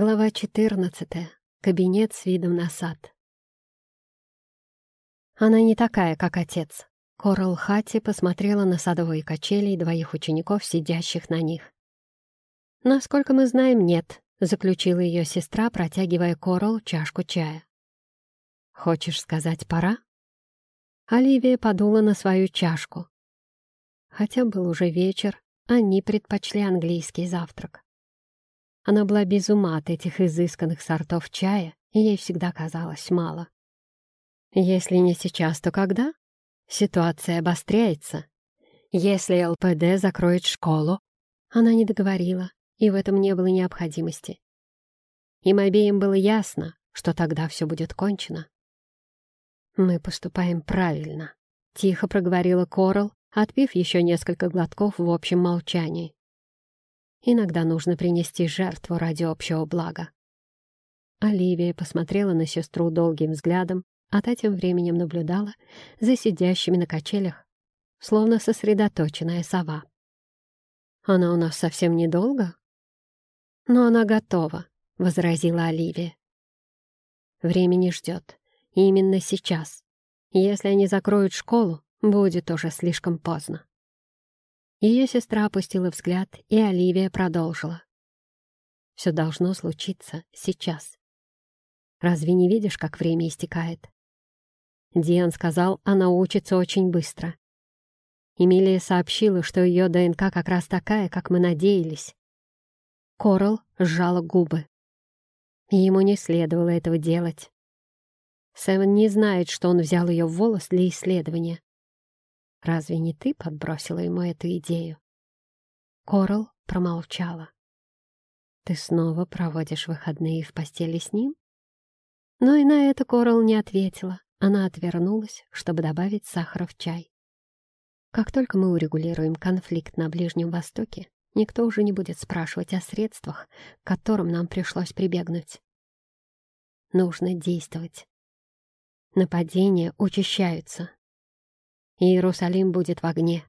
Глава 14. Кабинет с видом на сад. Она не такая, как отец. Корал Хати посмотрела на садовые качели и двоих учеников, сидящих на них. «Насколько мы знаем, нет», — заключила ее сестра, протягивая Корал чашку чая. «Хочешь сказать, пора?» Оливия подула на свою чашку. Хотя был уже вечер, они предпочли английский завтрак. Она была без ума от этих изысканных сортов чая, и ей всегда казалось мало. Если не сейчас, то когда? Ситуация обостряется. Если ЛПД закроет школу, она не договорила, и в этом не было необходимости. Им обеим было ясно, что тогда все будет кончено. «Мы поступаем правильно», — тихо проговорила Корал, отпив еще несколько глотков в общем молчании. Иногда нужно принести жертву ради общего блага. Оливия посмотрела на сестру долгим взглядом, а та тем временем наблюдала за сидящими на качелях, словно сосредоточенная сова. «Она у нас совсем недолго?» «Но она готова», — возразила Оливия. «Время не ждет. Именно сейчас. Если они закроют школу, будет уже слишком поздно». Ее сестра опустила взгляд, и Оливия продолжила. «Все должно случиться сейчас. Разве не видишь, как время истекает?» Диан сказал, она учится очень быстро. Эмилия сообщила, что ее ДНК как раз такая, как мы надеялись. Корал сжала губы. Ему не следовало этого делать. Сэм не знает, что он взял ее в волос для исследования. Разве не ты подбросила ему эту идею?» Корал промолчала. «Ты снова проводишь выходные в постели с ним?» Но и на это Корал не ответила. Она отвернулась, чтобы добавить сахара в чай. Как только мы урегулируем конфликт на Ближнем Востоке, никто уже не будет спрашивать о средствах, к которым нам пришлось прибегнуть. Нужно действовать. Нападения учащаются, Иерусалим будет в огне.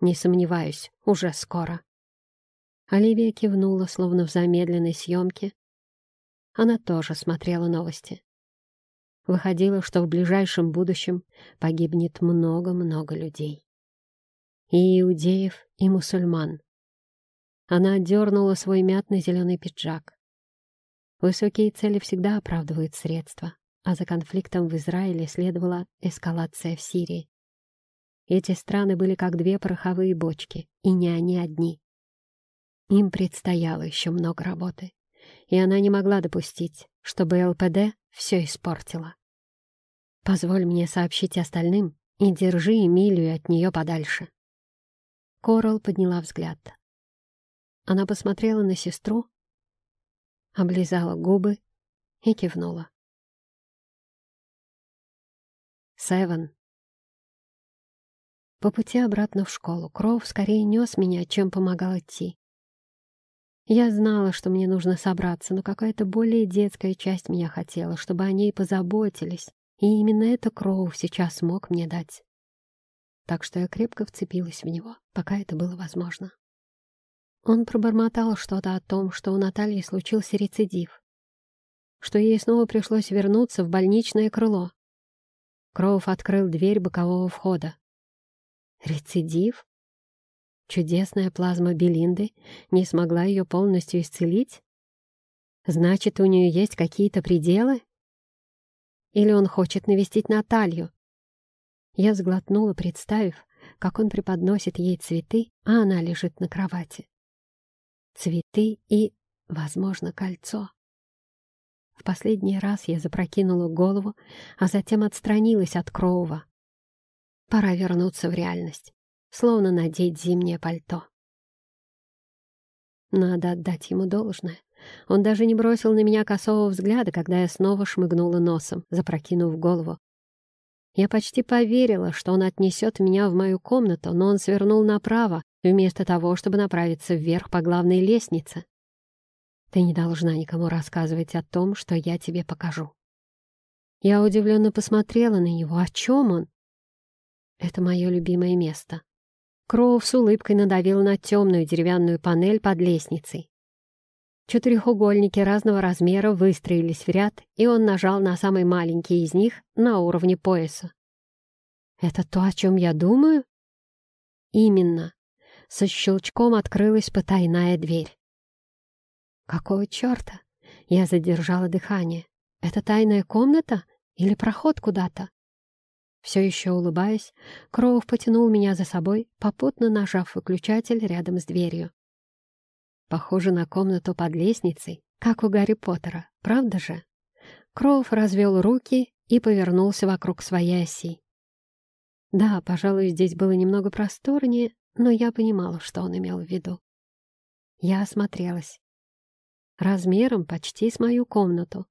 Не сомневаюсь, уже скоро. Оливия кивнула, словно в замедленной съемке. Она тоже смотрела новости. Выходило, что в ближайшем будущем погибнет много-много людей. И иудеев, и мусульман. Она отдернула свой мятно-зеленый пиджак. Высокие цели всегда оправдывают средства, а за конфликтом в Израиле следовала эскалация в Сирии. Эти страны были как две пороховые бочки, и не они одни. Им предстояло еще много работы, и она не могла допустить, чтобы ЛПД все испортила. «Позволь мне сообщить остальным и держи Эмилию от нее подальше». Корал подняла взгляд. Она посмотрела на сестру, облизала губы и кивнула. «Севен», по пути обратно в школу Кроув скорее нес меня, чем помогал идти. Я знала, что мне нужно собраться, но какая-то более детская часть меня хотела, чтобы о ней позаботились, и именно это Кроув сейчас мог мне дать. Так что я крепко вцепилась в него, пока это было возможно. Он пробормотал что-то о том, что у Натальи случился рецидив, что ей снова пришлось вернуться в больничное крыло. Кроув открыл дверь бокового входа. Рецидив? Чудесная плазма Белинды не смогла ее полностью исцелить? Значит, у нее есть какие-то пределы? Или он хочет навестить Наталью? Я сглотнула, представив, как он преподносит ей цветы, а она лежит на кровати. Цветы и, возможно, кольцо. В последний раз я запрокинула голову, а затем отстранилась от Кроува. Пора вернуться в реальность, словно надеть зимнее пальто. Надо отдать ему должное. Он даже не бросил на меня косого взгляда, когда я снова шмыгнула носом, запрокинув голову. Я почти поверила, что он отнесет меня в мою комнату, но он свернул направо, вместо того, чтобы направиться вверх по главной лестнице. Ты не должна никому рассказывать о том, что я тебе покажу. Я удивленно посмотрела на него. О чем он? Это мое любимое место. Кроув с улыбкой надавил на темную деревянную панель под лестницей. Четырехугольники разного размера выстроились в ряд, и он нажал на самый маленький из них на уровне пояса. «Это то, о чем я думаю?» «Именно». Со щелчком открылась потайная дверь. «Какого черта?» Я задержала дыхание. «Это тайная комната или проход куда-то?» Все еще улыбаясь, Кроув потянул меня за собой, попутно нажав выключатель рядом с дверью. Похоже на комнату под лестницей, как у Гарри Поттера, правда же? Кроув развел руки и повернулся вокруг своей оси. Да, пожалуй, здесь было немного просторнее, но я понимала, что он имел в виду. Я осмотрелась. Размером почти с мою комнату,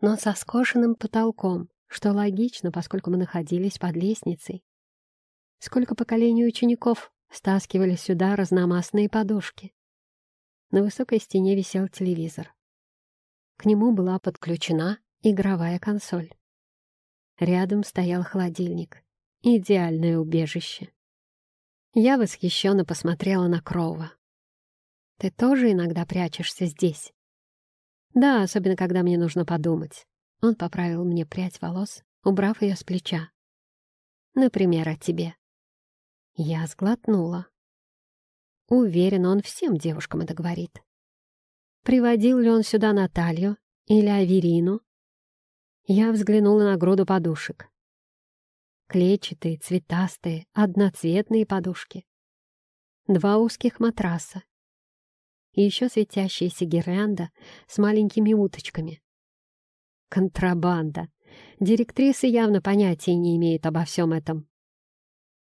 но со скошенным потолком, что логично, поскольку мы находились под лестницей. Сколько поколений учеников стаскивали сюда разномастные подушки. На высокой стене висел телевизор. К нему была подключена игровая консоль. Рядом стоял холодильник. Идеальное убежище. Я восхищенно посмотрела на Кроува. «Ты тоже иногда прячешься здесь?» «Да, особенно когда мне нужно подумать». Он поправил мне прядь волос, убрав ее с плеча. «Например, о тебе». Я сглотнула. Уверен, он всем девушкам это говорит. Приводил ли он сюда Наталью или Аверину? Я взглянула на груду подушек. Клетчатые, цветастые, одноцветные подушки. Два узких матраса. И еще светящаяся гирлянда с маленькими уточками. Контрабанда. Директрисы явно понятия не имеют обо всем этом.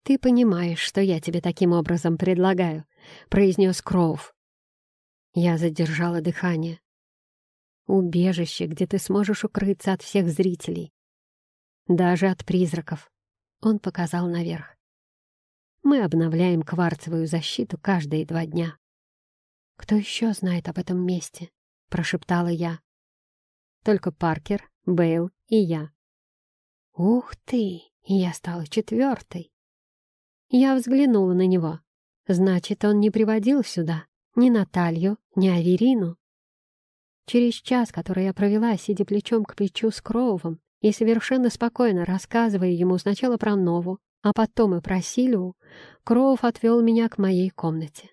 «Ты понимаешь, что я тебе таким образом предлагаю», — произнес Кроув. Я задержала дыхание. «Убежище, где ты сможешь укрыться от всех зрителей. Даже от призраков». Он показал наверх. «Мы обновляем кварцевую защиту каждые два дня». «Кто еще знает об этом месте?» — прошептала я. «Только Паркер, Бейл и я». «Ух ты!» Я стала четвертой. Я взглянула на него. Значит, он не приводил сюда ни Наталью, ни Аверину. Через час, который я провела, сидя плечом к плечу с Кроувом и совершенно спокойно рассказывая ему сначала про Нову, а потом и про Силию, Кроув отвел меня к моей комнате.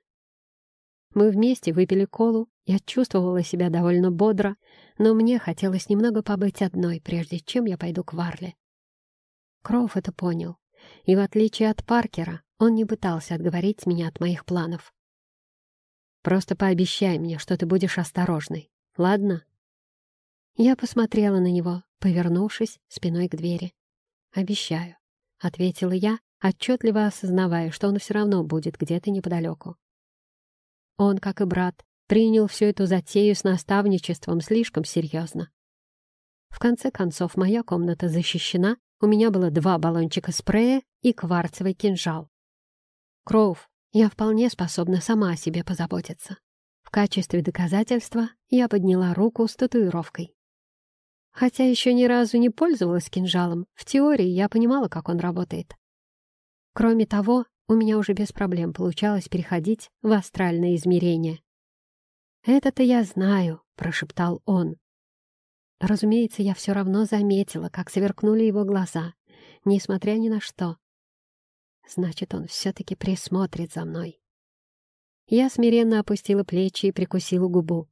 Мы вместе выпили колу, я чувствовала себя довольно бодро, но мне хотелось немного побыть одной, прежде чем я пойду к Варле. Кроув это понял и в отличие от Паркера, он не пытался отговорить меня от моих планов. «Просто пообещай мне, что ты будешь осторожной, ладно?» Я посмотрела на него, повернувшись спиной к двери. «Обещаю», — ответила я, отчетливо осознавая, что он все равно будет где-то неподалеку. Он, как и брат, принял всю эту затею с наставничеством слишком серьезно. В конце концов, моя комната защищена у меня было два баллончика спрея и кварцевый кинжал. Кроув, я вполне способна сама о себе позаботиться. В качестве доказательства я подняла руку с татуировкой. Хотя еще ни разу не пользовалась кинжалом, в теории я понимала, как он работает. Кроме того, у меня уже без проблем получалось переходить в астральное измерение. «Это-то я знаю», — прошептал он. Разумеется, я все равно заметила, как сверкнули его глаза, несмотря ни на что. Значит, он все-таки присмотрит за мной. Я смиренно опустила плечи и прикусила губу.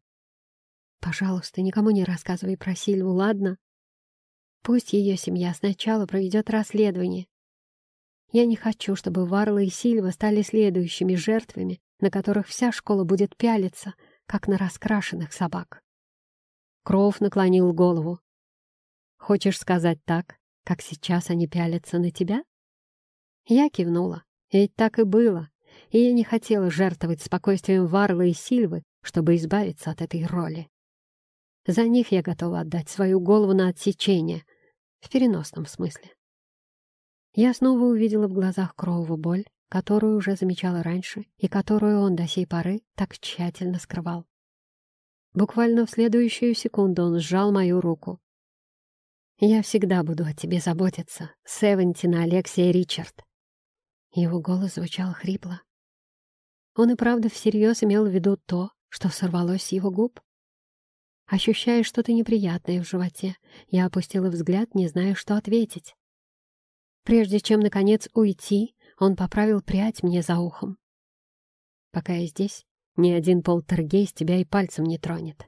«Пожалуйста, никому не рассказывай про Сильву, ладно? Пусть ее семья сначала проведет расследование. Я не хочу, чтобы Варла и Сильва стали следующими жертвами, на которых вся школа будет пялиться, как на раскрашенных собак». Кроув наклонил голову. «Хочешь сказать так, как сейчас они пялятся на тебя?» Я кивнула. Ведь так и было. И я не хотела жертвовать спокойствием Варлы и Сильвы, чтобы избавиться от этой роли. За них я готова отдать свою голову на отсечение, в переносном смысле. Я снова увидела в глазах Кроува боль, которую уже замечала раньше и которую он до сей поры так тщательно скрывал. Буквально в следующую секунду он сжал мою руку. «Я всегда буду о тебе заботиться, Севентина Алексия Ричард». Его голос звучал хрипло. Он и правда всерьез имел в виду то, что сорвалось с его губ? Ощущая что-то неприятное в животе, я опустила взгляд, не зная, что ответить. Прежде чем, наконец, уйти, он поправил прядь мне за ухом. «Пока я здесь, ни один полтергейст тебя и пальцем не тронет».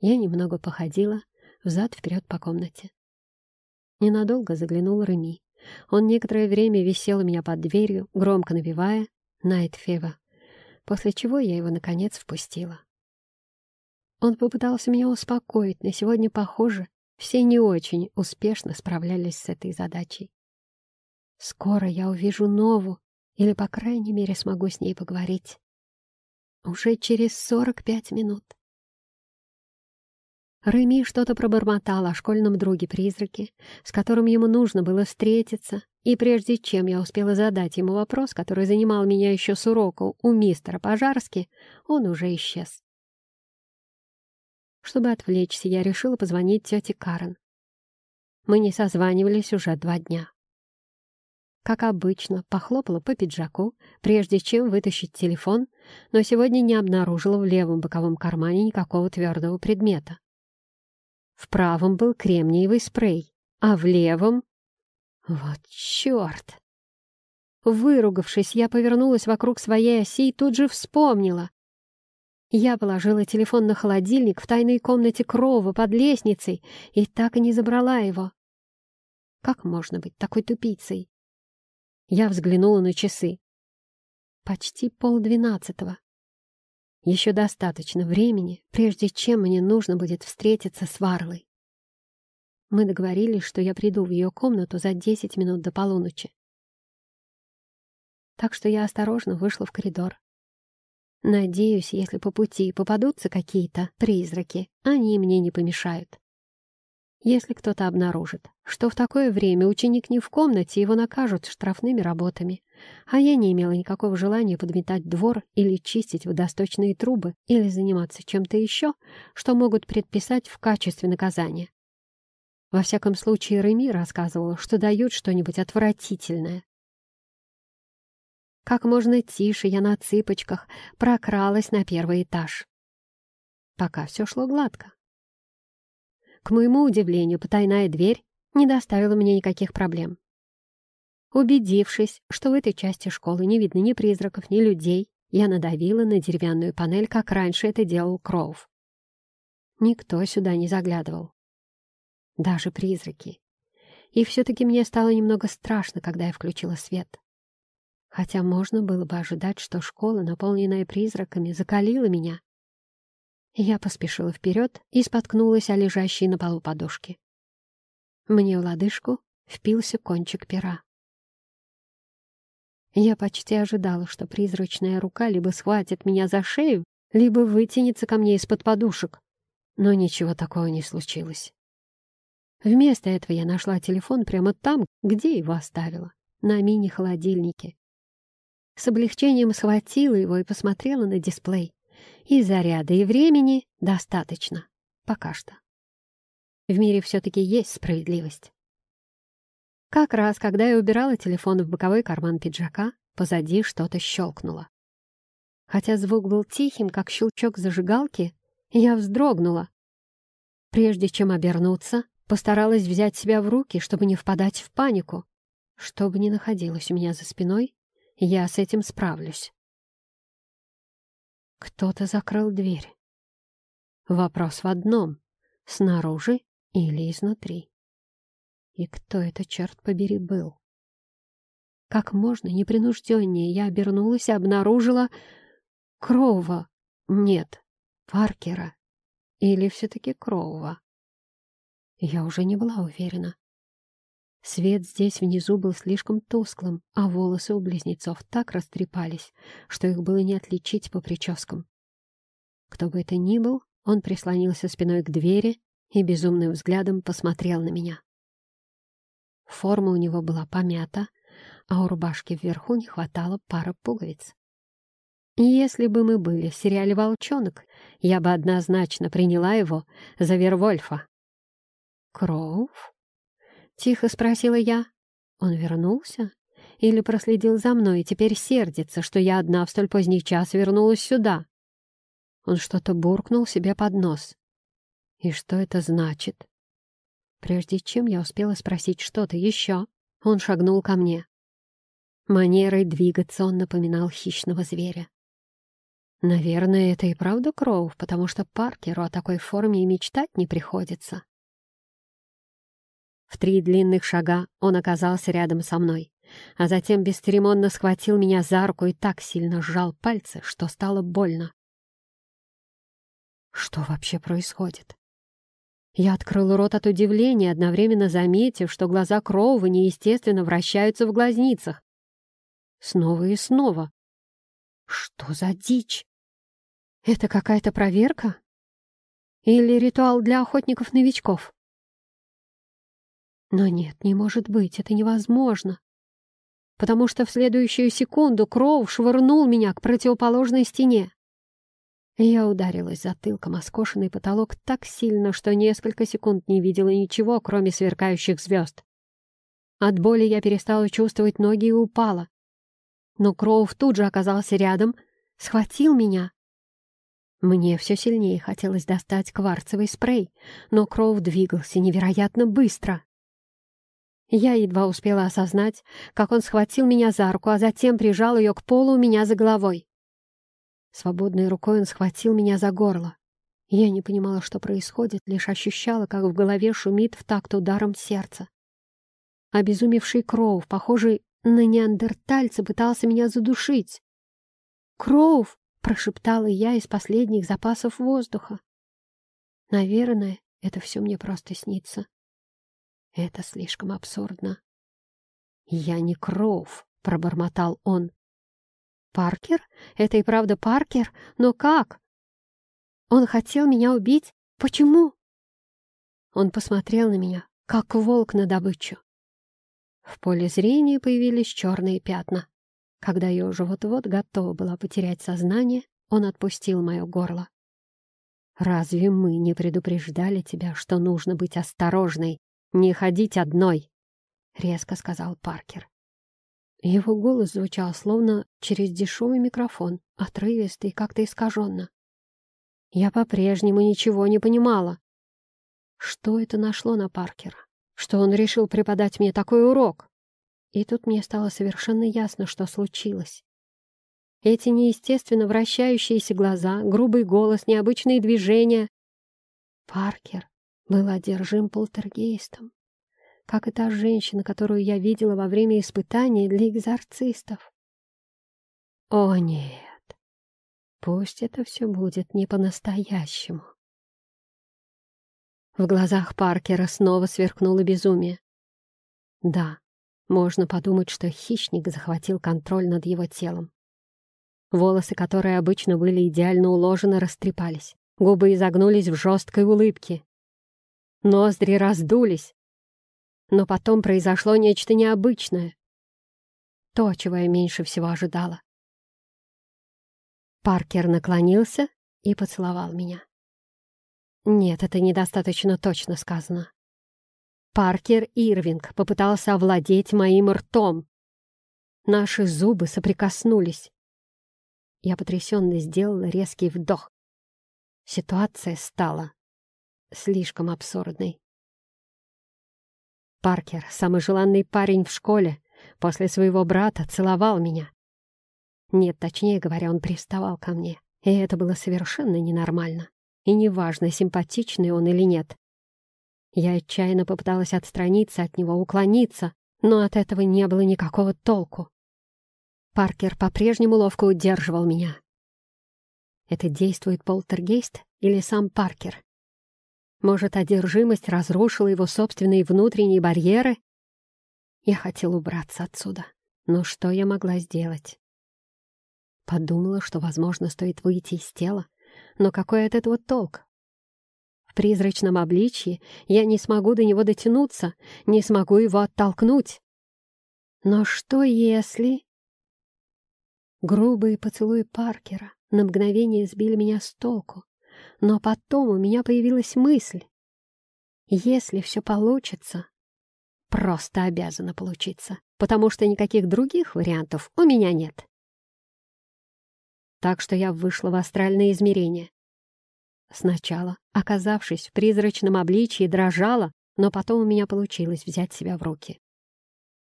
Я немного походила, взад-вперед по комнате. Ненадолго заглянул Реми. Он некоторое время висел у меня под дверью, громко напевая «Найт Фева», после чего я его, наконец, впустила. Он попытался меня успокоить, но сегодня, похоже, все не очень успешно справлялись с этой задачей. Скоро я увижу Нову, или, по крайней мере, смогу с ней поговорить. Уже через сорок пять минут. Реми что-то пробормотал о школьном друге-призраке, с которым ему нужно было встретиться, и прежде чем я успела задать ему вопрос, который занимал меня еще с урока у мистера Пожарски, он уже исчез. Чтобы отвлечься, я решила позвонить тете Карен. Мы не созванивались уже два дня. Как обычно, похлопала по пиджаку, прежде чем вытащить телефон, но сегодня не обнаружила в левом боковом кармане никакого твердого предмета. В правом был кремниевый спрей, а в левом... Вот черт! Выругавшись, я повернулась вокруг своей оси и тут же вспомнила. Я положила телефон на холодильник в тайной комнате Крова под лестницей и так и не забрала его. Как можно быть такой тупицей? Я взглянула на часы. Почти полдвенадцатого. Еще достаточно времени, прежде чем мне нужно будет встретиться с Варлой. Мы договорились, что я приду в ее комнату за десять минут до полуночи. Так что я осторожно вышла в коридор. Надеюсь, если по пути попадутся какие-то призраки, они мне не помешают. Если кто-то обнаружит, что в такое время ученик не в комнате, его накажут штрафными работами. А я не имела никакого желания подметать двор или чистить водосточные трубы или заниматься чем-то еще, что могут предписать в качестве наказания. Во всяком случае, Реми рассказывала, что дают что-нибудь отвратительное, как можно тише я на цыпочках прокралась на первый этаж. Пока все шло гладко. К моему удивлению, потайная дверь не доставила мне никаких проблем. Убедившись, что в этой части школы не видно ни призраков, ни людей, я надавила на деревянную панель, как раньше это делал Кроув. Никто сюда не заглядывал. Даже призраки. И все-таки мне стало немного страшно, когда я включила свет хотя можно было бы ожидать, что школа, наполненная призраками, закалила меня. Я поспешила вперед и споткнулась о лежащей на полу подушке. Мне в лодыжку впился кончик пера. Я почти ожидала, что призрачная рука либо схватит меня за шею, либо вытянется ко мне из-под подушек. Но ничего такого не случилось. Вместо этого я нашла телефон прямо там, где его оставила, на мини-холодильнике. С облегчением схватила его и посмотрела на дисплей. И заряда, и времени достаточно. Пока что. В мире все-таки есть справедливость. Как раз, когда я убирала телефон в боковой карман пиджака, позади что-то щелкнуло. Хотя звук был тихим, как щелчок зажигалки, я вздрогнула. Прежде чем обернуться, постаралась взять себя в руки, чтобы не впадать в панику. Что бы ни находилось у меня за спиной, я с этим справлюсь. Кто-то закрыл дверь. Вопрос в одном — снаружи или изнутри. И кто это, черт побери, был? Как можно непринужденнее я обернулась и обнаружила Кроува. Нет, Паркера. Или все-таки Кроува. Я уже не была уверена. Свет здесь внизу был слишком тусклым, а волосы у близнецов так растрепались, что их было не отличить по прическам. Кто бы это ни был, он прислонился спиной к двери и безумным взглядом посмотрел на меня. Форма у него была помята, а у рубашки вверху не хватало пары пуговиц. Если бы мы были в сериале «Волчонок», я бы однозначно приняла его за Вервольфа. Кроув? — тихо спросила я. Он вернулся? Или проследил за мной и теперь сердится, что я одна в столь поздний час вернулась сюда? Он что-то буркнул себе под нос. И что это значит? Прежде чем я успела спросить что-то еще, он шагнул ко мне. Манерой двигаться он напоминал хищного зверя. Наверное, это и правда Кроув, потому что Паркеру о такой форме и мечтать не приходится. В три длинных шага он оказался рядом со мной, а затем бесцеремонно схватил меня за руку и так сильно сжал пальцы, что стало больно. Что вообще происходит? Я открыл рот от удивления, одновременно заметив, что глаза Кроува неестественно вращаются в глазницах. Снова и снова. Что за дичь? Это какая-то проверка? Или ритуал для охотников-новичков? Но нет, не может быть, это невозможно. Потому что в следующую секунду Кроу швырнул меня к противоположной стене. Я ударилась затылком о скошенный потолок так сильно, что несколько секунд не видела ничего, кроме сверкающих звезд. От боли я перестала чувствовать ноги и упала. Но Кроув тут же оказался рядом, схватил меня. Мне все сильнее хотелось достать кварцевый спрей, но Кроув двигался невероятно быстро. Я едва успела осознать, как он схватил меня за руку, а затем прижал ее к полу у меня за головой. Свободной рукой он схватил меня за горло. Я не понимала, что происходит, лишь ощущала, как в голове шумит в такт ударом сердца. Обезумевший Кроув, похожий на неандертальца, пытался меня задушить. «Кроув!» — прошептала я из последних запасов воздуха. Наверное, это все мне просто снится. Это слишком абсурдно. «Я не Кроув», — пробормотал он. «Паркер? Это и правда Паркер? Но как? Он хотел меня убить? Почему?» Он посмотрел на меня, как волк на добычу. В поле зрения появились черные пятна. Когда я уже вот-вот готова была потерять сознание, он отпустил мое горло. «Разве мы не предупреждали тебя, что нужно быть осторожной «Не ходить одной», — резко сказал Паркер. Его голос звучал словно через дешевый микрофон, отрывистый, как-то искаженно. Я по-прежнему ничего не понимала. Что это нашло на Паркера? Что он решил преподать мне такой урок? И тут мне стало совершенно ясно, что случилось. Эти неестественно вращающиеся глаза, грубый голос, необычные движения. Паркер был одержим полтергейстом, как и та женщина, которую я видела во время испытаний для экзорцистов. О, нет, пусть это все будет не по-настоящему. В глазах Паркера снова сверкнуло безумие. Да, можно подумать, что хищник захватил контроль над его телом. Волосы, которые обычно были идеально уложены, растрепались. Губы изогнулись в жесткой улыбке. Ноздри раздулись. Но потом произошло нечто необычное. То, чего я меньше всего ожидала. Паркер наклонился и поцеловал меня. Нет, это недостаточно точно сказано. Паркер Ирвинг попытался овладеть моим ртом. Наши зубы соприкоснулись. Я потрясенно сделала резкий вдох. Ситуация стала слишком абсурдной. Паркер, самый желанный парень в школе, после своего брата целовал меня. Нет, точнее говоря, он приставал ко мне, и это было совершенно ненормально. И неважно, симпатичный он или нет. Я отчаянно попыталась отстраниться от него, уклониться, но от этого не было никакого толку. Паркер по-прежнему ловко удерживал меня. Это действует полтергейст или сам Паркер? Может, одержимость разрушила его собственные внутренние барьеры? Я хотел убраться отсюда. Но что я могла сделать? Подумала, что, возможно, стоит выйти из тела. Но какой от этого толк? В призрачном обличье я не смогу до него дотянуться, не смогу его оттолкнуть. Но что если... Грубые поцелуи Паркера на мгновение сбили меня с толку. Но потом у меня появилась мысль. Если все получится, просто обязано получиться, потому что никаких других вариантов у меня нет. Так что я вышла в астральное измерение. Сначала, оказавшись в призрачном обличье, дрожала, но потом у меня получилось взять себя в руки.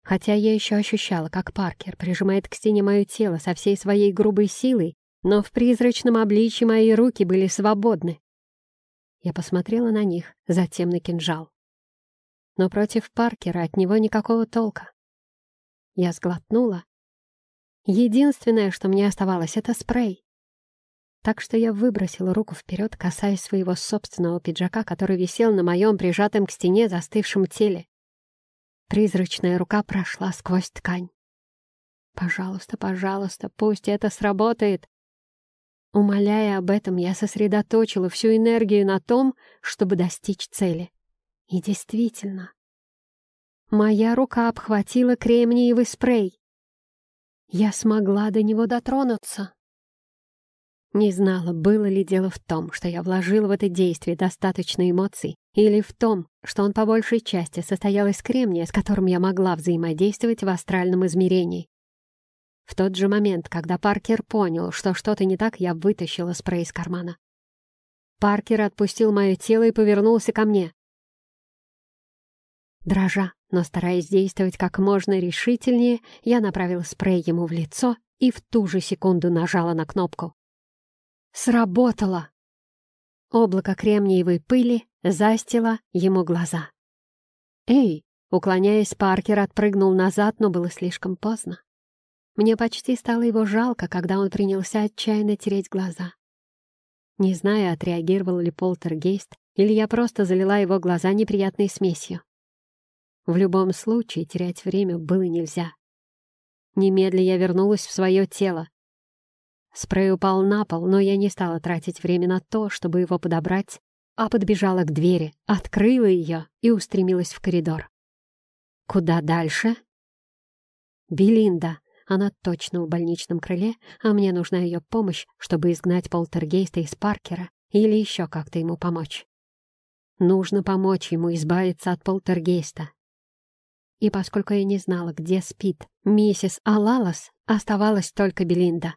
Хотя я еще ощущала, как Паркер прижимает к стене мое тело со всей своей грубой силой, но в призрачном обличье мои руки были свободны. Я посмотрела на них, затем на кинжал. Но против Паркера от него никакого толка. Я сглотнула. Единственное, что мне оставалось, — это спрей. Так что я выбросила руку вперед, касаясь своего собственного пиджака, который висел на моем прижатом к стене застывшем теле. Призрачная рука прошла сквозь ткань. «Пожалуйста, пожалуйста, пусть это сработает!» Умоляя об этом, я сосредоточила всю энергию на том, чтобы достичь цели. И действительно, моя рука обхватила кремниевый спрей. Я смогла до него дотронуться. Не знала, было ли дело в том, что я вложила в это действие достаточно эмоций, или в том, что он по большей части состоял из кремния, с которым я могла взаимодействовать в астральном измерении. В тот же момент, когда Паркер понял, что что-то не так, я вытащила спрей из кармана. Паркер отпустил мое тело и повернулся ко мне. Дрожа, но стараясь действовать как можно решительнее, я направила спрей ему в лицо и в ту же секунду нажала на кнопку. Сработало! Облако кремниевой пыли застило ему глаза. «Эй!» — уклоняясь, Паркер отпрыгнул назад, но было слишком поздно. Мне почти стало его жалко, когда он принялся отчаянно тереть глаза. Не знаю, отреагировал ли полтергейст, или я просто залила его глаза неприятной смесью. В любом случае терять время было нельзя. Немедля я вернулась в свое тело, Спрей упал на пол, но я не стала тратить время на то, чтобы его подобрать, а подбежала к двери, открыла ее и устремилась в коридор. Куда дальше? Белинда. Она точно в больничном крыле, а мне нужна ее помощь, чтобы изгнать полтергейста из Паркера или еще как-то ему помочь. Нужно помочь ему избавиться от полтергейста. И поскольку я не знала, где спит миссис Алалас, оставалась только Белинда.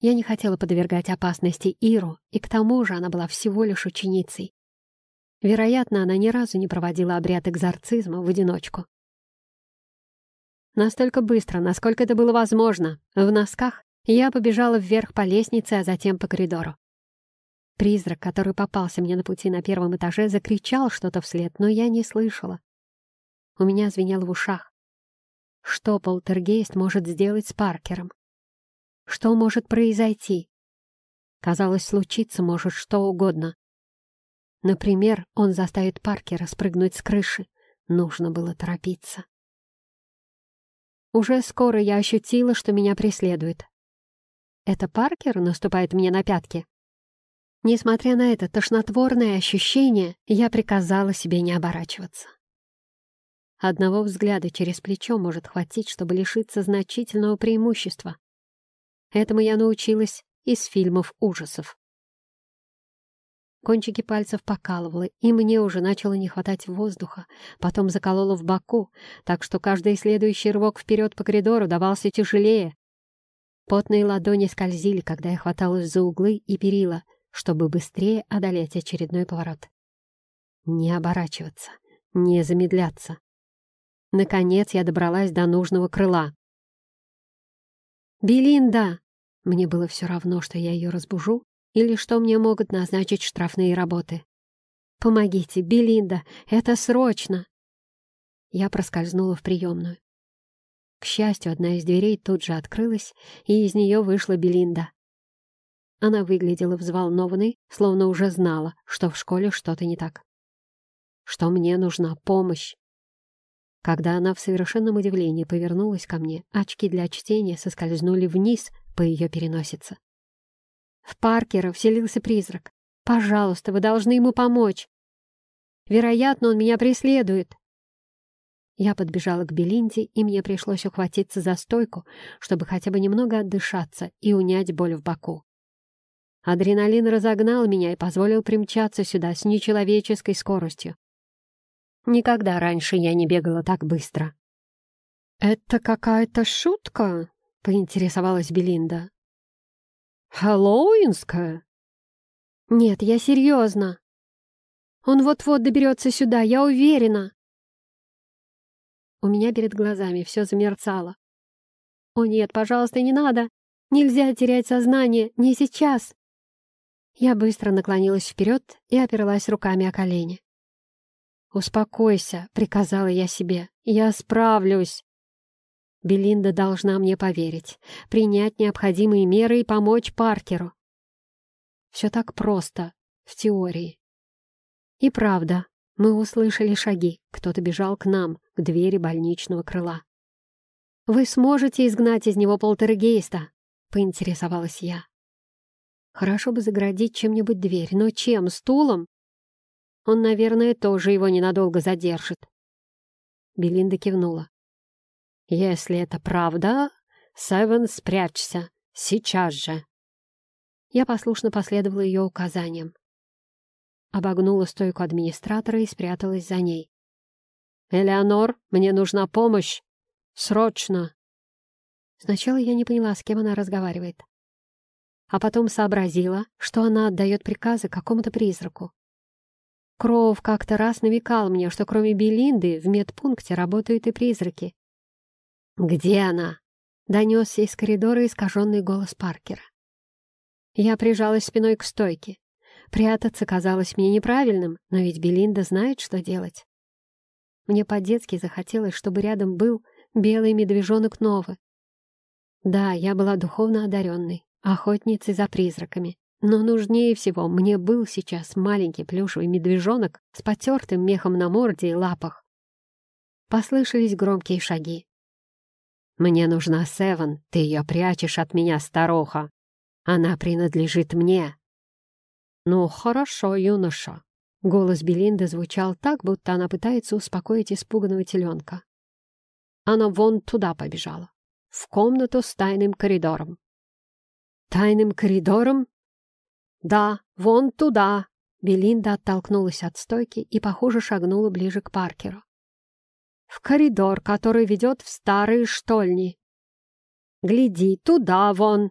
Я не хотела подвергать опасности Иру, и к тому же она была всего лишь ученицей. Вероятно, она ни разу не проводила обряд экзорцизма в одиночку. Настолько быстро, насколько это было возможно, в носках я побежала вверх по лестнице, а затем по коридору. Призрак, который попался мне на пути на первом этаже, закричал что-то вслед, но я не слышала. У меня звенело в ушах. Что полтергейст может сделать с Паркером? Что может произойти? Казалось, случиться может что угодно. Например, он заставит Паркера спрыгнуть с крыши. Нужно было торопиться. Уже скоро я ощутила, что меня преследует. Это Паркер наступает мне на пятки? Несмотря на это тошнотворное ощущение, я приказала себе не оборачиваться. Одного взгляда через плечо может хватить, чтобы лишиться значительного преимущества. Этому я научилась из фильмов ужасов. Кончики пальцев покалывало, и мне уже начало не хватать воздуха, потом закололо в боку, так что каждый следующий рывок вперед по коридору давался тяжелее. Потные ладони скользили, когда я хваталась за углы и перила, чтобы быстрее одолеть очередной поворот. Не оборачиваться, не замедляться. Наконец я добралась до нужного крыла. «Белинда!» Мне было все равно, что я ее разбужу или что мне могут назначить штрафные работы. «Помогите, Белинда, это срочно!» Я проскользнула в приемную. К счастью, одна из дверей тут же открылась, и из нее вышла Белинда. Она выглядела взволнованной, словно уже знала, что в школе что-то не так. Что мне нужна помощь. Когда она в совершенном удивлении повернулась ко мне, очки для чтения соскользнули вниз по ее переносице. В Паркера вселился призрак. «Пожалуйста, вы должны ему помочь. Вероятно, он меня преследует». Я подбежала к Белинде, и мне пришлось ухватиться за стойку, чтобы хотя бы немного отдышаться и унять боль в боку. Адреналин разогнал меня и позволил примчаться сюда с нечеловеческой скоростью. Никогда раньше я не бегала так быстро. «Это какая-то шутка?» — поинтересовалась Белинда. «Хэллоуинская?» «Нет, я серьезно. Он вот-вот доберется сюда, я уверена!» У меня перед глазами все замерцало. «О нет, пожалуйста, не надо! Нельзя терять сознание, не сейчас!» Я быстро наклонилась вперед и оперлась руками о колени. «Успокойся», — приказала я себе, — «я справлюсь». Белинда должна мне поверить, принять необходимые меры и помочь Паркеру. Все так просто, в теории. И правда, мы услышали шаги, кто-то бежал к нам, к двери больничного крыла. «Вы сможете изгнать из него полтергейста?» — поинтересовалась я. Хорошо бы заградить чем-нибудь дверь, но чем? Стулом? Он, наверное, тоже его ненадолго задержит. Белинда кивнула. «Если это правда, Севен, спрячься. Сейчас же!» Я послушно последовала ее указаниям. Обогнула стойку администратора и спряталась за ней. «Элеонор, мне нужна помощь! Срочно!» Сначала я не поняла, с кем она разговаривает а потом сообразила, что она отдает приказы какому-то призраку. Кроув как-то раз намекал мне, что кроме Белинды в медпункте работают и призраки. «Где она?» — донесся из коридора искаженный голос Паркера. Я прижалась спиной к стойке. Прятаться казалось мне неправильным, но ведь Белинда знает, что делать. Мне по-детски захотелось, чтобы рядом был белый медвежонок Новы. Да, я была духовно одаренной, охотницей за призраками. Но нужнее всего мне был сейчас маленький плюшевый медвежонок с потертым мехом на морде и лапах. Послышались громкие шаги. «Мне нужна Севен, ты ее прячешь от меня, старуха. Она принадлежит мне». «Ну, хорошо, юноша». Голос Белинды звучал так, будто она пытается успокоить испуганного теленка. Она вон туда побежала, в комнату с тайным коридором. Тайным коридором? Да, вон туда. Белинда оттолкнулась от стойки и, похоже, шагнула ближе к Паркеру. В коридор, который ведет в старые штольни. Гляди, туда вон.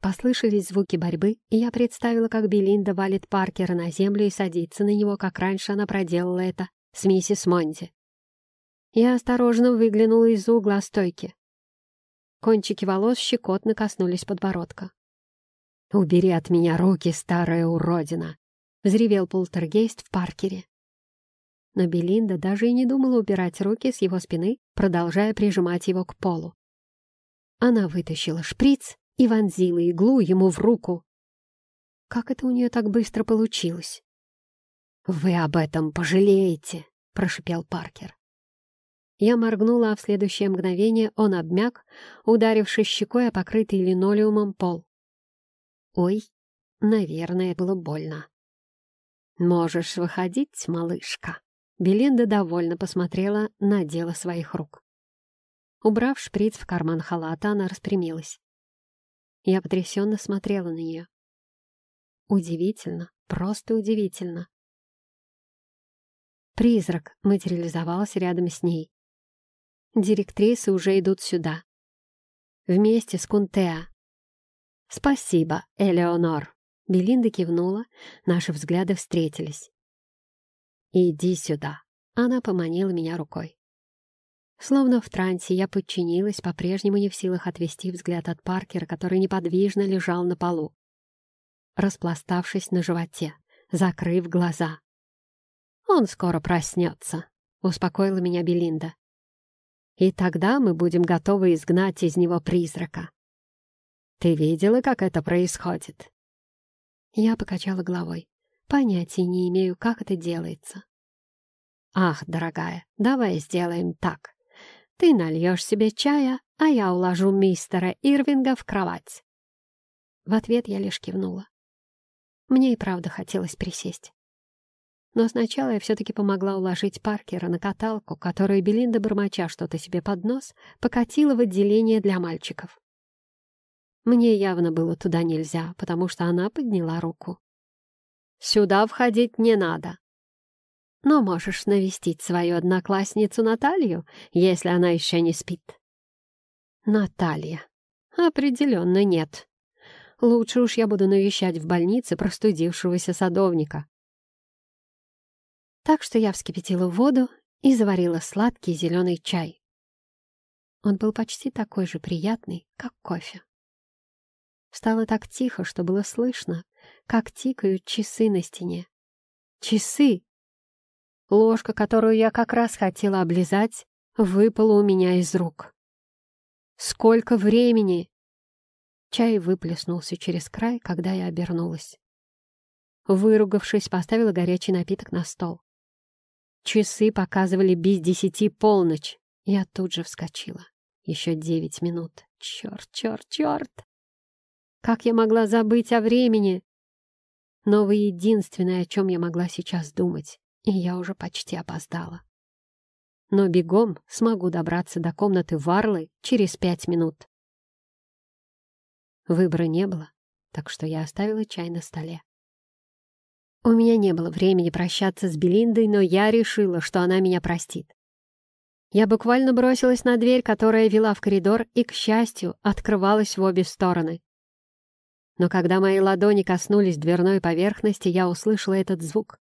Послышались звуки борьбы, и я представила, как Белинда валит Паркера на землю и садится на него, как раньше она проделала это с миссис Монти. Я осторожно выглянула из угла стойки. Кончики волос щекотно коснулись подбородка. «Убери от меня руки, старая уродина!» — взревел полтергейст в паркере. Но Белинда даже и не думала убирать руки с его спины, продолжая прижимать его к полу. Она вытащила шприц и вонзила иглу ему в руку. Как это у нее так быстро получилось? «Вы об этом пожалеете!» — прошипел Паркер. Я моргнула, а в следующее мгновение он обмяк, ударившись щекой о покрытый линолеумом пол. Ой, наверное, было больно. «Можешь выходить, малышка?» Белинда довольно посмотрела на дело своих рук. Убрав шприц в карман халата, она распрямилась. Я потрясенно смотрела на нее. Удивительно, просто удивительно. Призрак материализовался рядом с ней. Директрисы уже идут сюда. Вместе с Кунтеа. «Спасибо, Элеонор!» Белинда кивнула, наши взгляды встретились. «Иди сюда!» Она поманила меня рукой. Словно в трансе я подчинилась, по-прежнему не в силах отвести взгляд от Паркера, который неподвижно лежал на полу, распластавшись на животе, закрыв глаза. «Он скоро проснется», — успокоила меня Белинда и тогда мы будем готовы изгнать из него призрака. Ты видела, как это происходит?» Я покачала головой. Понятия не имею, как это делается. «Ах, дорогая, давай сделаем так. Ты нальешь себе чая, а я уложу мистера Ирвинга в кровать». В ответ я лишь кивнула. Мне и правда хотелось присесть. Но сначала я все-таки помогла уложить Паркера на каталку, которую Белинда, бормоча что-то себе под нос, покатила в отделение для мальчиков. Мне явно было туда нельзя, потому что она подняла руку. «Сюда входить не надо. Но можешь навестить свою одноклассницу Наталью, если она еще не спит». «Наталья. Определенно нет. Лучше уж я буду навещать в больнице простудившегося садовника. Так что я вскипятила воду и заварила сладкий зеленый чай. Он был почти такой же приятный, как кофе. Стало так тихо, что было слышно, как тикают часы на стене. Часы! Ложка, которую я как раз хотела облизать, выпала у меня из рук. Сколько времени! Чай выплеснулся через край, когда я обернулась. Выругавшись, поставила горячий напиток на стол. Часы показывали без десяти полночь. Я тут же вскочила. Еще девять минут. Черт, черт, черт! Как я могла забыть о времени? Но вы единственное, о чем я могла сейчас думать, и я уже почти опоздала. Но бегом смогу добраться до комнаты Варлы через пять минут. Выбора не было, так что я оставила чай на столе. У меня не было времени прощаться с Белиндой, но я решила, что она меня простит. Я буквально бросилась на дверь, которая вела в коридор, и, к счастью, открывалась в обе стороны. Но когда мои ладони коснулись дверной поверхности, я услышала этот звук.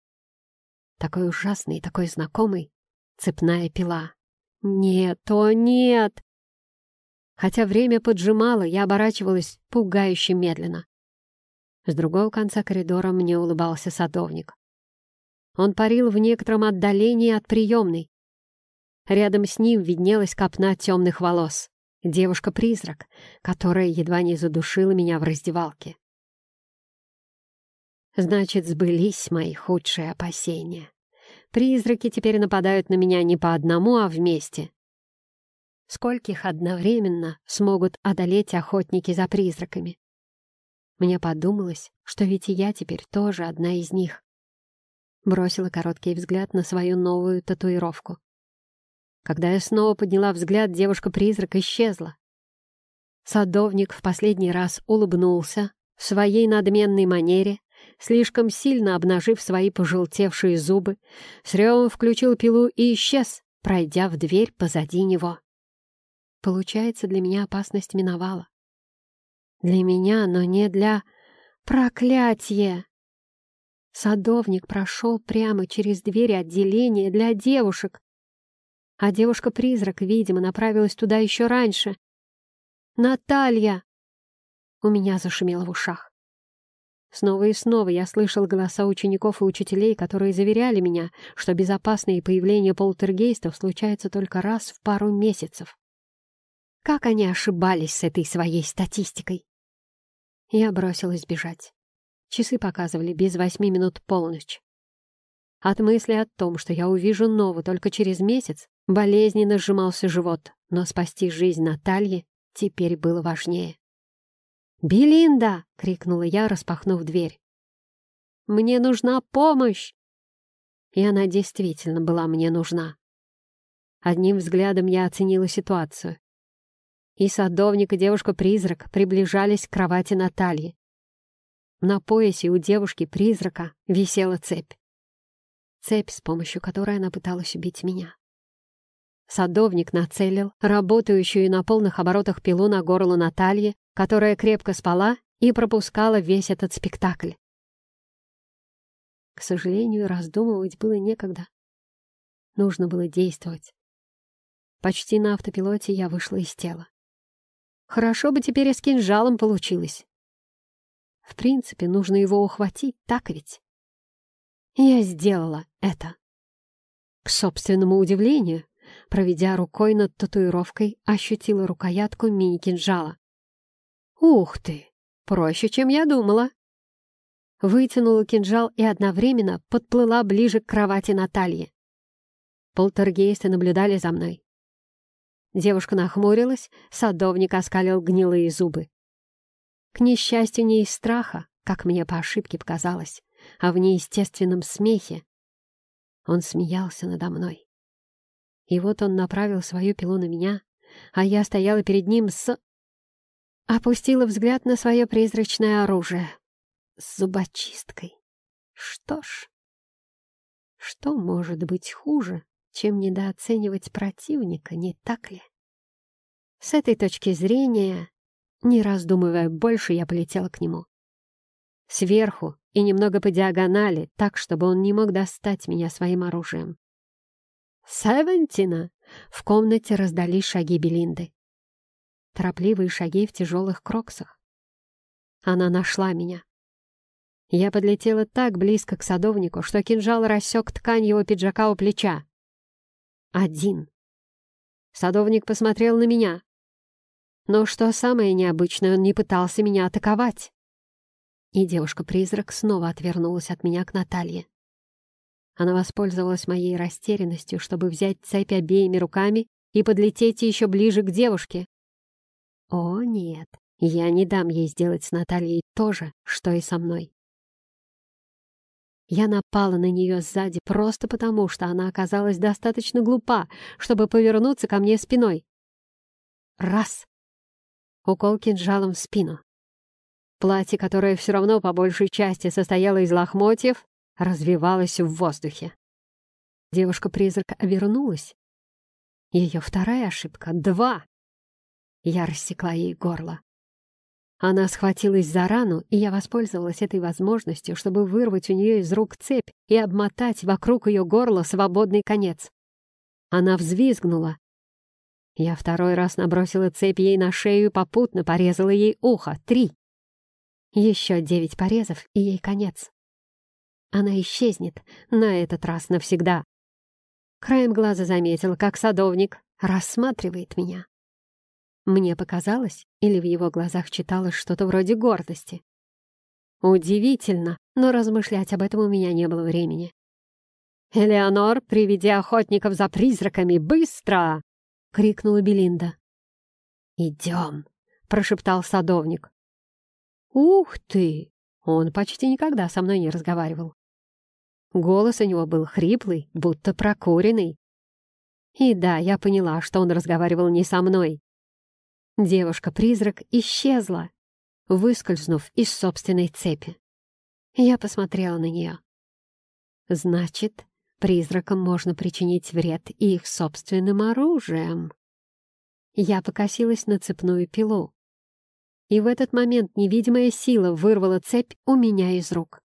Такой ужасный, такой знакомый. Цепная пила. Нет, о нет! Хотя время поджимало, я оборачивалась пугающе медленно. С другого конца коридора мне улыбался садовник. Он парил в некотором отдалении от приемной. Рядом с ним виднелась копна темных волос. Девушка-призрак, которая едва не задушила меня в раздевалке. Значит, сбылись мои худшие опасения. Призраки теперь нападают на меня не по одному, а вместе. Скольких одновременно смогут одолеть охотники за призраками? Мне подумалось, что ведь и я теперь тоже одна из них. Бросила короткий взгляд на свою новую татуировку. Когда я снова подняла взгляд, девушка-призрак исчезла. Садовник в последний раз улыбнулся в своей надменной манере, слишком сильно обнажив свои пожелтевшие зубы, с ревом включил пилу и исчез, пройдя в дверь позади него. Получается, для меня опасность миновала. Для меня, но не для... Проклятие! Садовник прошел прямо через дверь отделения для девушек, а девушка-призрак, видимо, направилась туда еще раньше. «Наталья!» У меня зашумело в ушах. Снова и снова я слышал голоса учеников и учителей, которые заверяли меня, что безопасные появления полтергейстов случаются только раз в пару месяцев. Как они ошибались с этой своей статистикой? Я бросилась бежать. Часы показывали без восьми минут полночь. От мысли о том, что я увижу Нову только через месяц, болезненно сжимался живот, но спасти жизнь Натальи теперь было важнее. «Белинда!» — крикнула я, распахнув дверь. «Мне нужна помощь!» И она действительно была мне нужна. Одним взглядом я оценила ситуацию и садовник, и девушка-призрак приближались к кровати Натальи. На поясе у девушки-призрака висела цепь. Цепь, с помощью которой она пыталась убить меня. Садовник нацелил работающую на полных оборотах пилу на горло Натальи, которая крепко спала и пропускала весь этот спектакль. К сожалению, раздумывать было некогда. Нужно было действовать. Почти на автопилоте я вышла из тела. Хорошо бы теперь и с кинжалом получилось. В принципе, нужно его ухватить, так ведь? Я сделала это. К собственному удивлению, проведя рукой над татуировкой, ощутила рукоятку мини-кинжала. Ух ты! Проще, чем я думала. Вытянула кинжал и одновременно подплыла ближе к кровати Натальи. Полтергейсты наблюдали за мной. Девушка нахмурилась, садовник оскалил гнилые зубы. К несчастью, не из страха, как мне по ошибке показалось, а в неестественном смехе. Он смеялся надо мной. И вот он направил свою пилу на меня, а я стояла перед ним с... Опустила взгляд на свое призрачное оружие. С зубочисткой. Что ж, что может быть хуже, чем недооценивать противника, не так ли? С этой точки зрения Не раздумывая больше, я полетела к нему. Сверху и немного по диагонали, так, чтобы он не мог достать меня своим оружием. «Севентина!» — в комнате раздались шаги Белинды. Торопливые шаги в тяжелых кроксах. Она нашла меня. Я подлетела так близко к садовнику, что кинжал рассек ткань его пиджака у плеча. Один. Садовник посмотрел на меня. Но что самое необычное, он не пытался меня атаковать. И девушка-призрак снова отвернулась от меня к Наталье. Она воспользовалась моей растерянностью, чтобы взять цепь обеими руками и подлететь еще ближе к девушке. О, нет, я не дам ей сделать с Натальей то же, что и со мной. Я напала на нее сзади просто потому, что она оказалась достаточно глупа, чтобы повернуться ко мне спиной. Раз. Укол кинжалом в спину. Платье, которое все равно по большей части состояло из лохмотьев, развивалось в воздухе. Девушка-призрак обернулась. Ее вторая ошибка — два. Я рассекла ей горло. Она схватилась за рану, и я воспользовалась этой возможностью, чтобы вырвать у нее из рук цепь и обмотать вокруг ее горла свободный конец. Она взвизгнула. Я второй раз набросила цепь ей на шею и попутно порезала ей ухо. Три. Еще девять порезов, и ей конец. Она исчезнет, на этот раз навсегда. Краем глаза заметила, как садовник рассматривает меня. Мне показалось, или в его глазах читалось что-то вроде гордости. Удивительно, но размышлять об этом у меня не было времени. «Элеонор, приведи охотников за призраками, быстро!» — крикнула Белинда. «Идем!» — прошептал садовник. «Ух ты!» Он почти никогда со мной не разговаривал. Голос у него был хриплый, будто прокуренный. И да, я поняла, что он разговаривал не со мной. Девушка-призрак исчезла, выскользнув из собственной цепи. Я посмотрела на нее. Значит, призракам можно причинить вред их собственным оружием. Я покосилась на цепную пилу. И в этот момент невидимая сила вырвала цепь у меня из рук.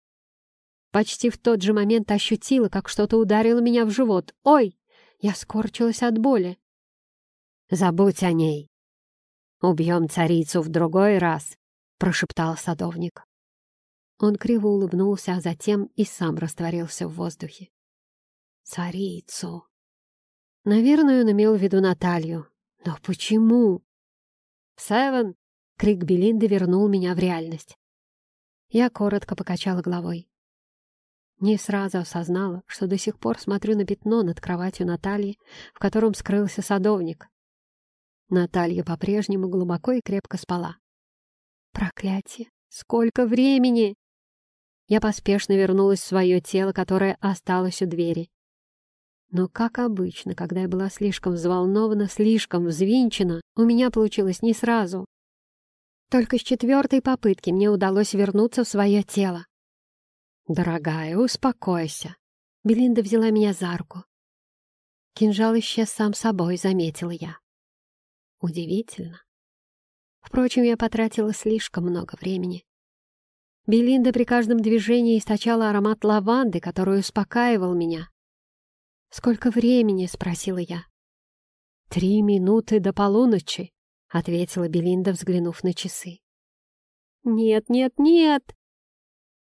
Почти в тот же момент ощутила, как что-то ударило меня в живот. «Ой!» Я скорчилась от боли. «Забудь о ней!» «Убьем царицу в другой раз», — прошептал садовник. Он криво улыбнулся, а затем и сам растворился в воздухе. «Царицу!» Наверное, он имел в виду Наталью. Но почему? «Севен!» — крик Белинды вернул меня в реальность. Я коротко покачала головой. Не сразу осознала, что до сих пор смотрю на пятно над кроватью Натальи, в котором скрылся садовник. Наталья по-прежнему глубоко и крепко спала. Проклятие! Сколько времени! Я поспешно вернулась в свое тело, которое осталось у двери. Но, как обычно, когда я была слишком взволнована, слишком взвинчена, у меня получилось не сразу. Только с четвертой попытки мне удалось вернуться в свое тело. «Дорогая, успокойся!» Белинда взяла меня за руку. Кинжал исчез сам собой, заметила я. Удивительно. Впрочем, я потратила слишком много времени. Белинда при каждом движении источала аромат лаванды, который успокаивал меня. «Сколько времени?» — спросила я. «Три минуты до полуночи», — ответила Белинда, взглянув на часы. «Нет, нет, нет!»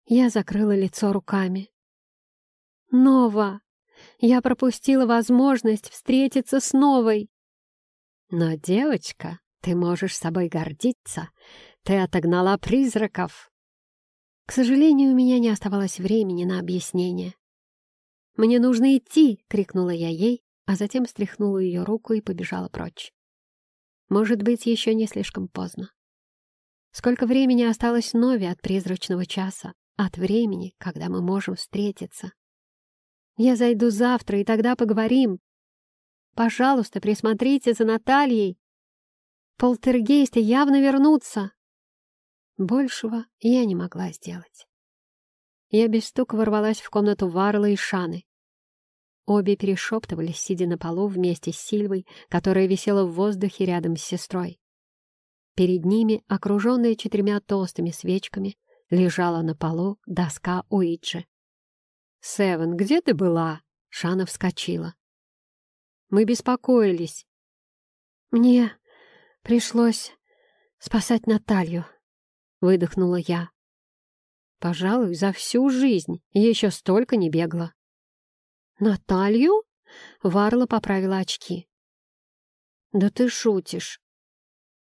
Я закрыла лицо руками. «Нова! Я пропустила возможность встретиться с Новой!» Но, девочка, ты можешь собой гордиться. Ты отогнала призраков. К сожалению, у меня не оставалось времени на объяснение. «Мне нужно идти!» — крикнула я ей, а затем стряхнула ее руку и побежала прочь. Может быть, еще не слишком поздно. Сколько времени осталось Нове от призрачного часа, от времени, когда мы можем встретиться? Я зайду завтра, и тогда поговорим, Пожалуйста, присмотрите за Натальей. Полтергейсты явно вернутся. Большего я не могла сделать. Я без стука ворвалась в комнату Варла и Шаны. Обе перешептывались, сидя на полу вместе с Сильвой, которая висела в воздухе рядом с сестрой. Перед ними, окруженная четырьмя толстыми свечками, лежала на полу доска Уиджи. «Севен, где ты была?» Шана вскочила. «Мы беспокоились». «Мне пришлось спасать Наталью», — выдохнула я. Пожалуй, за всю жизнь еще столько не бегла. «Наталью?» — Варла поправила очки. «Да ты шутишь».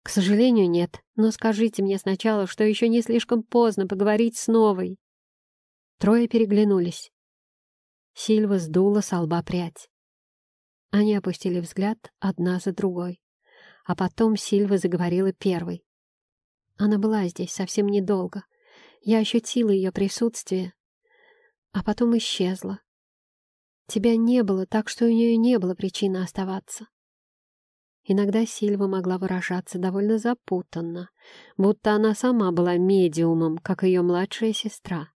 «К сожалению, нет. Но скажите мне сначала, что еще не слишком поздно поговорить с новой». Трое переглянулись. Сильва сдула с лба прядь. Они опустили взгляд одна за другой. А потом Сильва заговорила первой. Она была здесь совсем недолго. Я ощутила ее присутствие, а потом исчезла. Тебя не было, так что у нее не было причины оставаться. Иногда Сильва могла выражаться довольно запутанно, будто она сама была медиумом, как ее младшая сестра.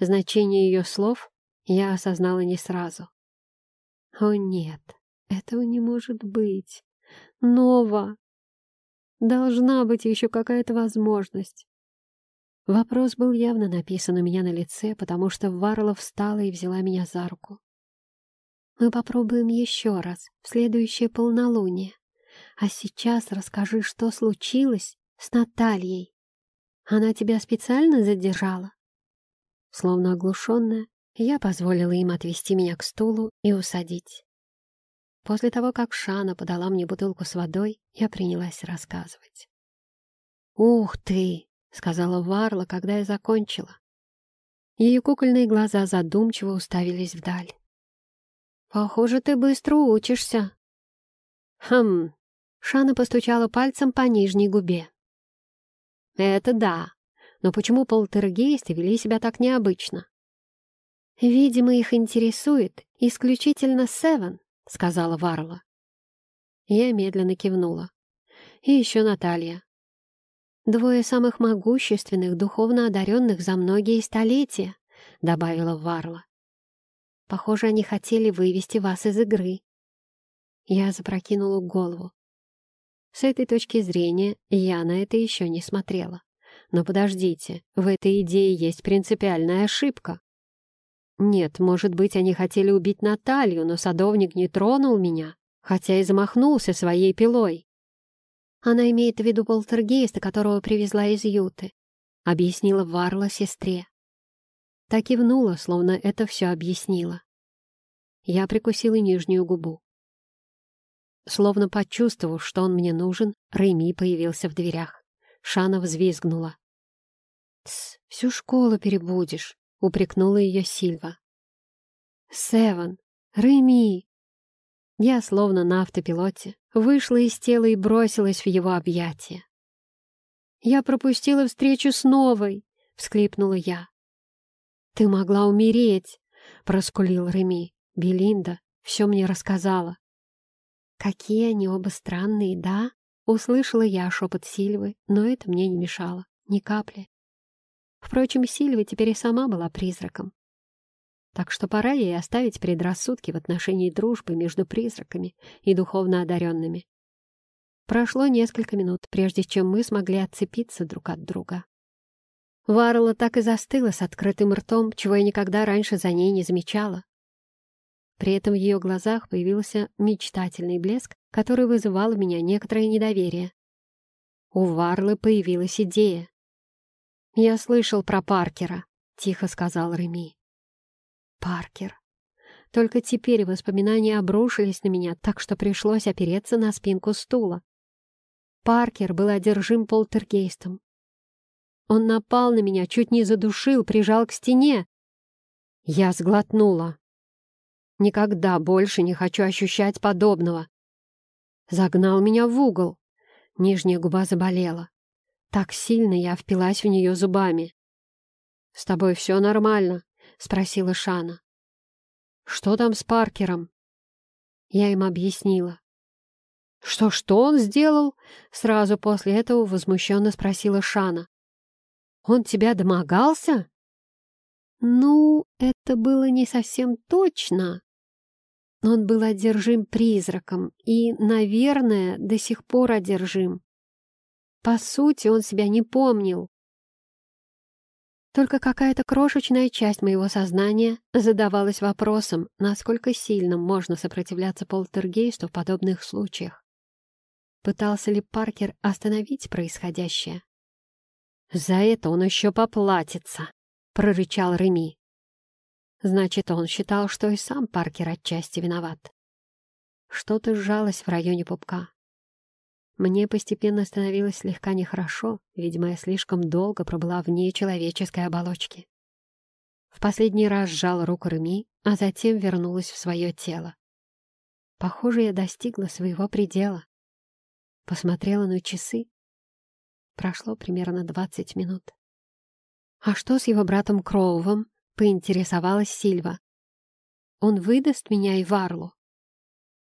Значение ее слов я осознала не сразу. О нет, этого не может быть. Нова! Должна быть еще какая-то возможность. Вопрос был явно написан у меня на лице, потому что Варла встала и взяла меня за руку. «Мы попробуем еще раз, в следующее полнолуние. А сейчас расскажи, что случилось с Натальей. Она тебя специально задержала?» Словно оглушенная, я позволила им отвести меня к стулу и усадить. После того, как Шана подала мне бутылку с водой, я принялась рассказывать. «Ух ты!» — сказала Варла, когда я закончила. Ее кукольные глаза задумчиво уставились вдаль. «Похоже, ты быстро учишься». «Хм...» — Шана постучала пальцем по нижней губе. «Это да. Но почему полтергейсты вели себя так необычно?» «Видимо, их интересует исключительно Севен», — сказала Варла. Я медленно кивнула. И еще Наталья. «Двое самых могущественных, духовно одаренных за многие столетия», — добавила Варла. «Похоже, они хотели вывести вас из игры». Я запрокинула голову. С этой точки зрения я на это еще не смотрела. Но подождите, в этой идее есть принципиальная ошибка. Нет, может быть, они хотели убить Наталью, но садовник не тронул меня, хотя и замахнулся своей пилой. Она имеет в виду полтергейста, которого привезла из Юты, объяснила Варла сестре. Так и внула, словно это все объяснила. Я прикусила нижнюю губу. Словно почувствовав, что он мне нужен, Рэми появился в дверях. Шана взвизгнула. «Тсс, всю школу перебудешь», упрекнула ее Сильва. «Севен! Реми!» Я, словно на автопилоте, вышла из тела и бросилась в его объятия. «Я пропустила встречу с новой!» — всклипнула я. «Ты могла умереть!» — проскулил Реми. Белинда все мне рассказала. «Какие они оба странные, да?» — услышала я шепот Сильвы, но это мне не мешало, ни капли. Впрочем, Сильва теперь и сама была призраком. Так что пора ей оставить предрассудки в отношении дружбы между призраками и духовно одаренными. Прошло несколько минут, прежде чем мы смогли отцепиться друг от друга. Варла так и застыла с открытым ртом, чего я никогда раньше за ней не замечала. При этом в ее глазах появился мечтательный блеск, который вызывал у меня некоторое недоверие. У Варлы появилась идея. «Я слышал про Паркера», — тихо сказал Реми. «Паркер». Только теперь воспоминания обрушились на меня, так что пришлось опереться на спинку стула. Паркер был одержим полтергейстом. Он напал на меня, чуть не задушил, прижал к стене. Я сглотнула. Никогда больше не хочу ощущать подобного. Загнал меня в угол. Нижняя губа заболела. Так сильно я впилась в нее зубами. «С тобой все нормально?» — спросила Шана. «Что там с Паркером?» Я им объяснила. «Что-что он сделал?» — сразу после этого возмущенно спросила Шана. «Он тебя домогался?» «Ну, это было не совсем точно. Он был одержим призраком и, наверное, до сих пор одержим. По сути, он себя не помнил. Только какая-то крошечная часть моего сознания задавалась вопросом, насколько сильно можно сопротивляться полтергейсту в подобных случаях. Пытался ли Паркер остановить происходящее? «За это он еще поплатится», — прорычал Реми. Значит, он считал, что и сам Паркер отчасти виноват. Что-то сжалось в районе пупка. Мне постепенно становилось слегка нехорошо, видимо, я слишком долго пробыла вне человеческой оболочки. В последний раз сжал руку Реми, а затем вернулась в свое тело. Похоже, я достигла своего предела. Посмотрела на часы. Прошло примерно двадцать минут. «А что с его братом Кроувом?» — поинтересовалась Сильва. «Он выдаст меня и Варлу?»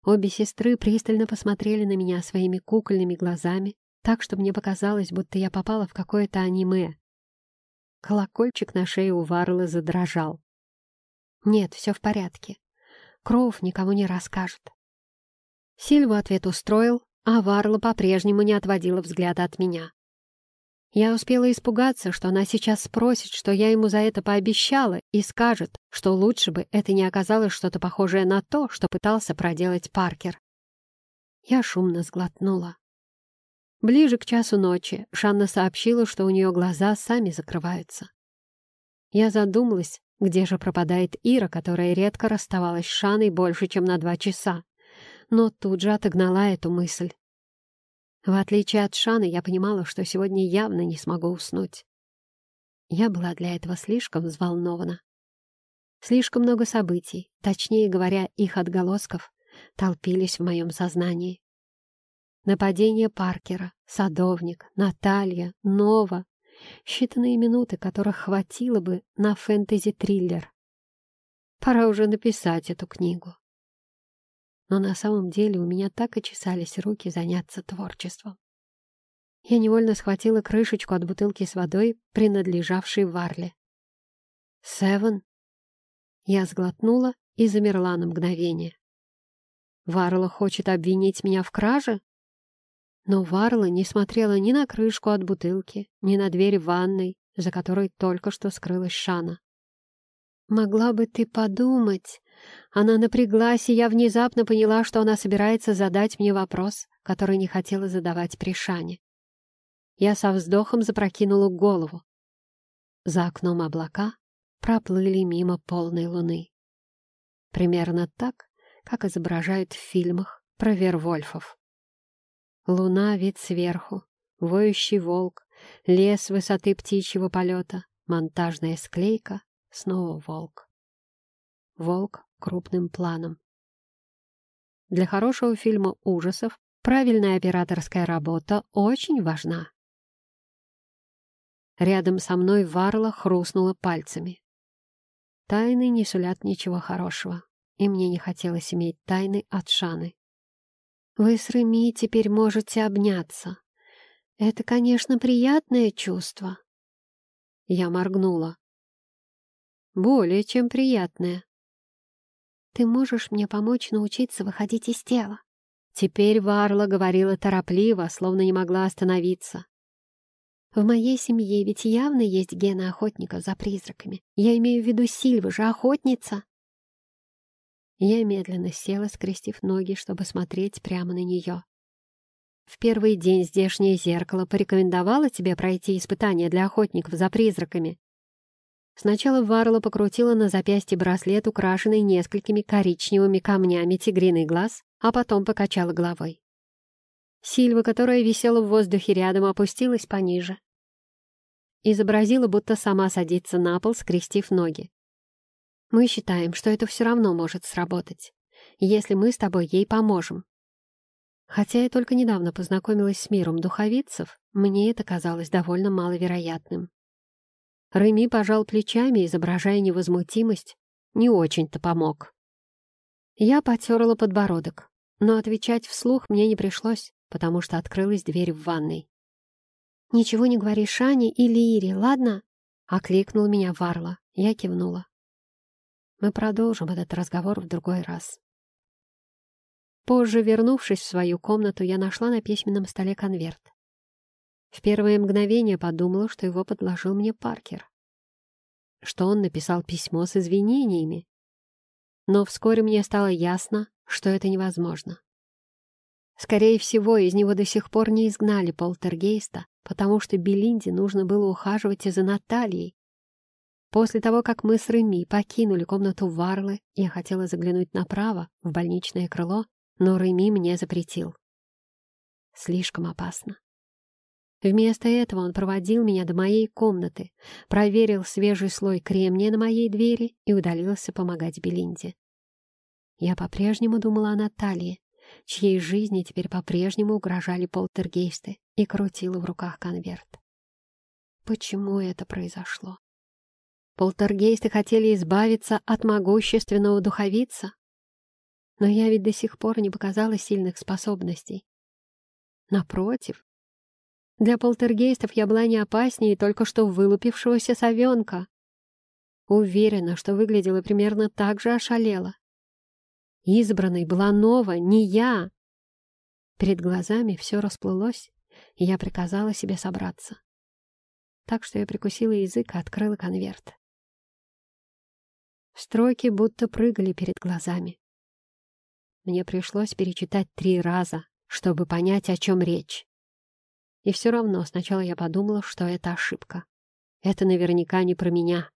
Обе сестры пристально посмотрели на меня своими кукольными глазами, так что мне показалось, будто я попала в какое-то аниме. Колокольчик на шее у Варлы задрожал. «Нет, все в порядке. Кроув никому не расскажет». Сильву ответ устроил, а Варла по-прежнему не отводила взгляда от меня. Я успела испугаться, что она сейчас спросит, что я ему за это пообещала, и скажет, что лучше бы это не оказалось что-то похожее на то, что пытался проделать Паркер. Я шумно сглотнула. Ближе к часу ночи Шанна сообщила, что у нее глаза сами закрываются. Я задумалась, где же пропадает Ира, которая редко расставалась с Шаной больше, чем на два часа, но тут же отогнала эту мысль. В отличие от Шаны, я понимала, что сегодня явно не смогу уснуть. Я была для этого слишком взволнована. Слишком много событий, точнее говоря, их отголосков, толпились в моем сознании. Нападение Паркера, Садовник, Наталья, Нова. Считанные минуты, которых хватило бы на фэнтези-триллер. Пора уже написать эту книгу но на самом деле у меня так и чесались руки заняться творчеством. Я невольно схватила крышечку от бутылки с водой, принадлежавшей Варле. «Севен?» Я сглотнула и замерла на мгновение. «Варла хочет обвинить меня в краже?» Но Варла не смотрела ни на крышку от бутылки, ни на дверь ванной, за которой только что скрылась Шана. «Могла бы ты подумать...» Она напряглась, и я внезапно поняла, что она собирается задать мне вопрос, который не хотела задавать при Шане. Я со вздохом запрокинула голову. За окном облака проплыли мимо полной луны. Примерно так, как изображают в фильмах про Вервольфов. Луна — вид сверху, воющий волк, лес высоты птичьего полета, монтажная склейка, снова волк. Волк крупным планом. Для хорошего фильма ужасов правильная операторская работа очень важна. Рядом со мной Варла хрустнула пальцами. Тайны не сулят ничего хорошего, и мне не хотелось иметь тайны от Шаны. «Вы с Реми теперь можете обняться. Это, конечно, приятное чувство». Я моргнула. «Более чем приятное. Ты можешь мне помочь научиться выходить из тела?» Теперь Варла говорила торопливо, словно не могла остановиться. «В моей семье ведь явно есть гены охотника за призраками. Я имею в виду Сильва же охотница!» Я медленно села, скрестив ноги, чтобы смотреть прямо на нее. «В первый день здешнее зеркало порекомендовало тебе пройти испытание для охотников за призраками?» Сначала Варла покрутила на запястье браслет, украшенный несколькими коричневыми камнями тигриный глаз, а потом покачала головой. Сильва, которая висела в воздухе рядом, опустилась пониже. Изобразила, будто сама садится на пол, скрестив ноги. «Мы считаем, что это все равно может сработать, если мы с тобой ей поможем». Хотя я только недавно познакомилась с миром духовицев, мне это казалось довольно маловероятным. Реми пожал плечами, изображая невозмутимость. Не очень-то помог. Я потерла подбородок, но отвечать вслух мне не пришлось, потому что открылась дверь в ванной. «Ничего не говори Шане или Ире, ладно?» — окликнул меня Варла. Я кивнула. Мы продолжим этот разговор в другой раз. Позже, вернувшись в свою комнату, я нашла на письменном столе конверт. В первое мгновение подумала, что его подложил мне Паркер. Что он написал письмо с извинениями. Но вскоре мне стало ясно, что это невозможно. Скорее всего, из него до сих пор не изгнали полтергейста, потому что Белинде нужно было ухаживать и за Натальей. После того, как мы с Реми покинули комнату Варлы, я хотела заглянуть направо, в больничное крыло, но Реми мне запретил. Слишком опасно. Вместо этого он проводил меня до моей комнаты, проверил свежий слой кремния на моей двери и удалился помогать Белинде. Я по-прежнему думала о Наталье, чьей жизни теперь по-прежнему угрожали полтергейсты, и крутила в руках конверт. Почему это произошло? Полтергейсты хотели избавиться от могущественного духовица? Но я ведь до сих пор не показала сильных способностей. Напротив, для полтергейстов я была не опаснее только что вылупившегося совенка. Уверена, что выглядела примерно так же ошалела. Избранной была Нова, не я. Перед глазами все расплылось, и я приказала себе собраться. Так что я прикусила язык и открыла конверт. Строки будто прыгали перед глазами. Мне пришлось перечитать три раза, чтобы понять, о чем речь. И все равно сначала я подумала, что это ошибка. Это наверняка не про меня.